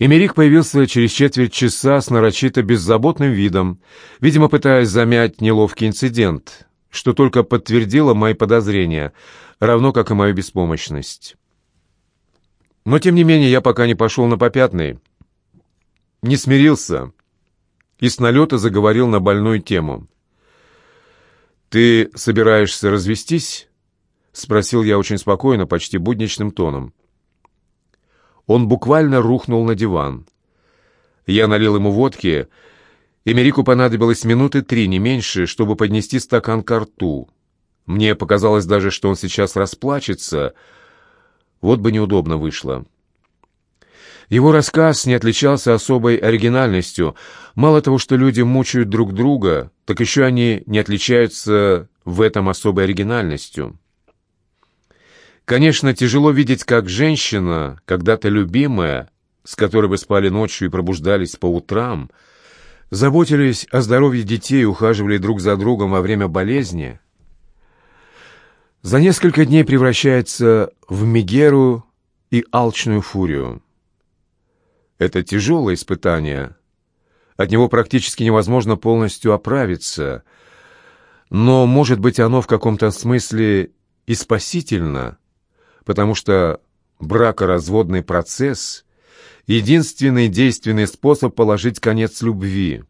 Эмерик появился через четверть часа с нарочито беззаботным видом, видимо, пытаясь замять неловкий инцидент, что только подтвердило мои подозрения, равно как и мою беспомощность. Но, тем не менее, я пока не пошел на попятный, не смирился и с налета заговорил на больную тему. «Ты собираешься развестись?» — спросил я очень спокойно, почти будничным тоном. Он буквально рухнул на диван. Я налил ему водки, и Мерику понадобилось минуты три, не меньше, чтобы поднести стакан ко рту. Мне показалось даже, что он сейчас расплачется. Вот бы неудобно вышло. Его рассказ не отличался особой оригинальностью. Мало того, что люди мучают друг друга, так еще они не отличаются в этом особой оригинальностью. Конечно, тяжело видеть, как женщина, когда-то любимая, с которой вы спали ночью и пробуждались по утрам, заботились о здоровье детей, ухаживали друг за другом во время болезни, за несколько дней превращается в Мегеру и алчную фурию. Это тяжелое испытание. От него практически невозможно полностью оправиться. Но, может быть, оно в каком-то смысле и спасительно, потому что бракоразводный процесс — единственный действенный способ положить конец любви.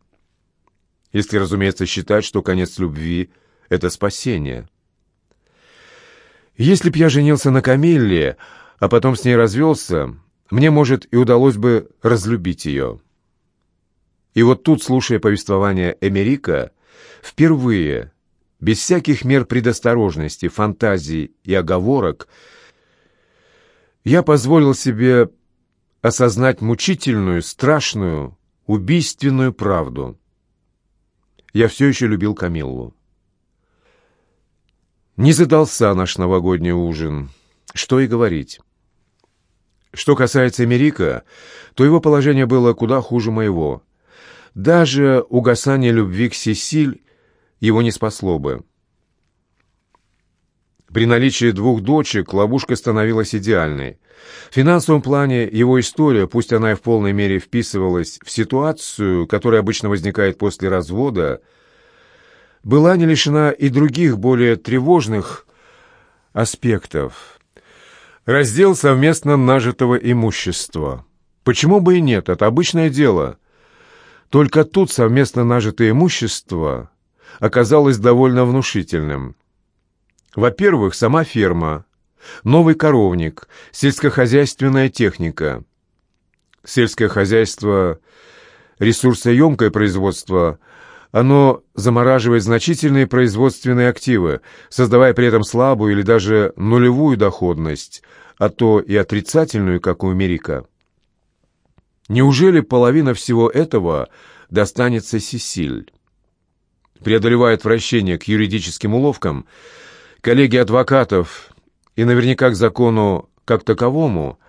Если, разумеется, считать, что конец любви — это спасение. Если б я женился на Камилле, а потом с ней развелся, мне, может, и удалось бы разлюбить ее. И вот тут, слушая повествование Эмерика, впервые, без всяких мер предосторожности, фантазий и оговорок, я позволил себе осознать мучительную, страшную, убийственную правду. Я все еще любил Камиллу. Не задался наш новогодний ужин. Что и говорить. Что касается Эмерика, то его положение было куда хуже моего. Даже угасание любви к Сесиль его не спасло бы. При наличии двух дочек ловушка становилась идеальной. В финансовом плане его история, пусть она и в полной мере вписывалась в ситуацию, которая обычно возникает после развода, была не лишена и других более тревожных аспектов – Раздел совместно нажитого имущества. Почему бы и нет, это обычное дело. Только тут совместно нажитое имущество оказалось довольно внушительным. Во-первых, сама ферма, новый коровник, сельскохозяйственная техника. Сельское хозяйство – ресурсоемкое производство – оно замораживает значительные производственные активы, создавая при этом слабую или даже нулевую доходность, а то и отрицательную, как у Америка. Неужели половина всего этого достанется Сесиль? Преодолевая отвращение к юридическим уловкам, коллеги адвокатов и наверняка к закону как таковому,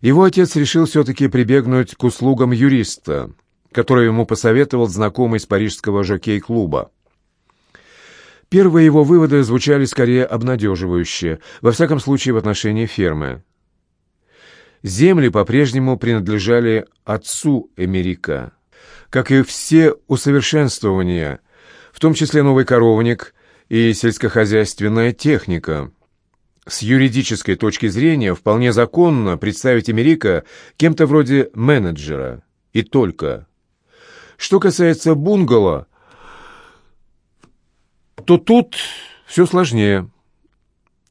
его отец решил все-таки прибегнуть к услугам юриста – которую ему посоветовал знакомый из парижского жокей-клуба. Первые его выводы звучали скорее обнадеживающе, во всяком случае в отношении фермы. Земли по-прежнему принадлежали отцу Эмерика, как и все усовершенствования, в том числе новый коровник и сельскохозяйственная техника. С юридической точки зрения вполне законно представить Эмерика кем-то вроде менеджера, и только – что касается бунгало, то тут все сложнее.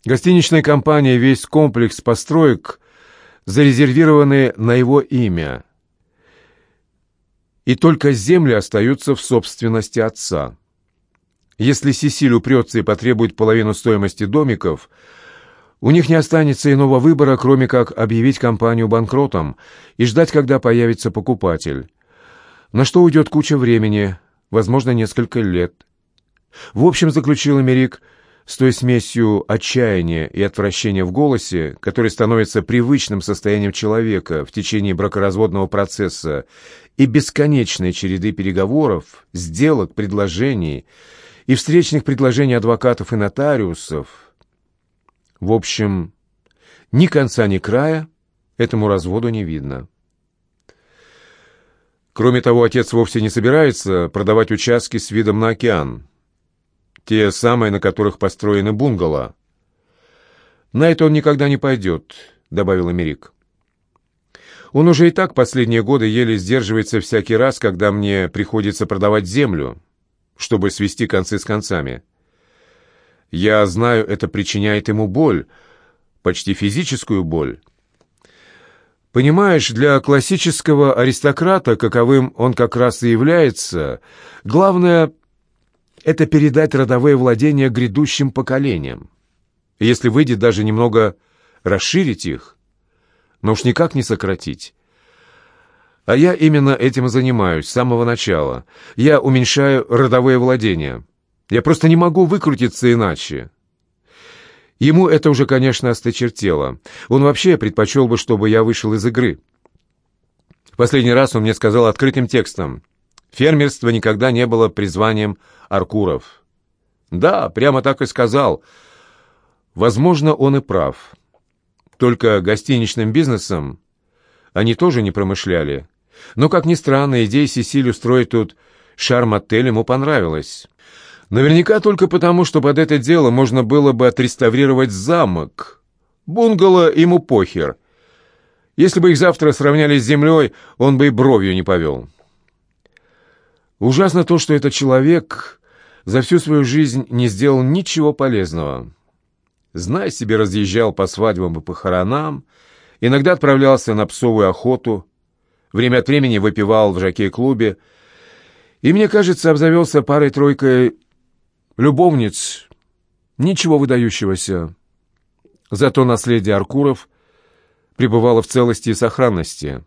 Гостиничная компания, весь комплекс построек зарезервированы на его имя. И только земли остаются в собственности отца. Если Сесиль упрется и потребует половину стоимости домиков, у них не останется иного выбора, кроме как объявить компанию банкротом и ждать, когда появится покупатель на что уйдет куча времени, возможно, несколько лет. В общем, заключил Америк с той смесью отчаяния и отвращения в голосе, который становится привычным состоянием человека в течение бракоразводного процесса и бесконечной череды переговоров, сделок, предложений и встречных предложений адвокатов и нотариусов. В общем, ни конца, ни края этому разводу не видно. Кроме того, отец вовсе не собирается продавать участки с видом на океан. Те самые, на которых построены бунгало. «На это он никогда не пойдет», — добавил Америк. «Он уже и так последние годы еле сдерживается всякий раз, когда мне приходится продавать землю, чтобы свести концы с концами. Я знаю, это причиняет ему боль, почти физическую боль». Понимаешь, для классического аристократа, каковым он как раз и является, главное — это передать родовые владения грядущим поколениям. Если выйдет даже немного расширить их, но уж никак не сократить. А я именно этим и занимаюсь с самого начала. Я уменьшаю родовые владения. Я просто не могу выкрутиться иначе. Ему это уже, конечно, осточертело. Он вообще предпочел бы, чтобы я вышел из игры. В последний раз он мне сказал открытым текстом. Фермерство никогда не было призванием Аркуров. Да, прямо так и сказал. Возможно, он и прав. Только гостиничным бизнесом они тоже не промышляли. Но, как ни странно, идея Сесиль устроить тут шарм-отель ему понравилась. Наверняка только потому, что под это дело можно было бы отреставрировать замок. Бунгало ему похер. Если бы их завтра сравняли с землей, он бы и бровью не повел. Ужасно то, что этот человек за всю свою жизнь не сделал ничего полезного. Знай себе, разъезжал по свадьбам и похоронам, иногда отправлялся на псовую охоту, время от времени выпивал в жокей-клубе, и, мне кажется, обзавелся парой-тройкой любовниц, ничего выдающегося. Зато наследие Аркуров пребывало в целости и сохранности.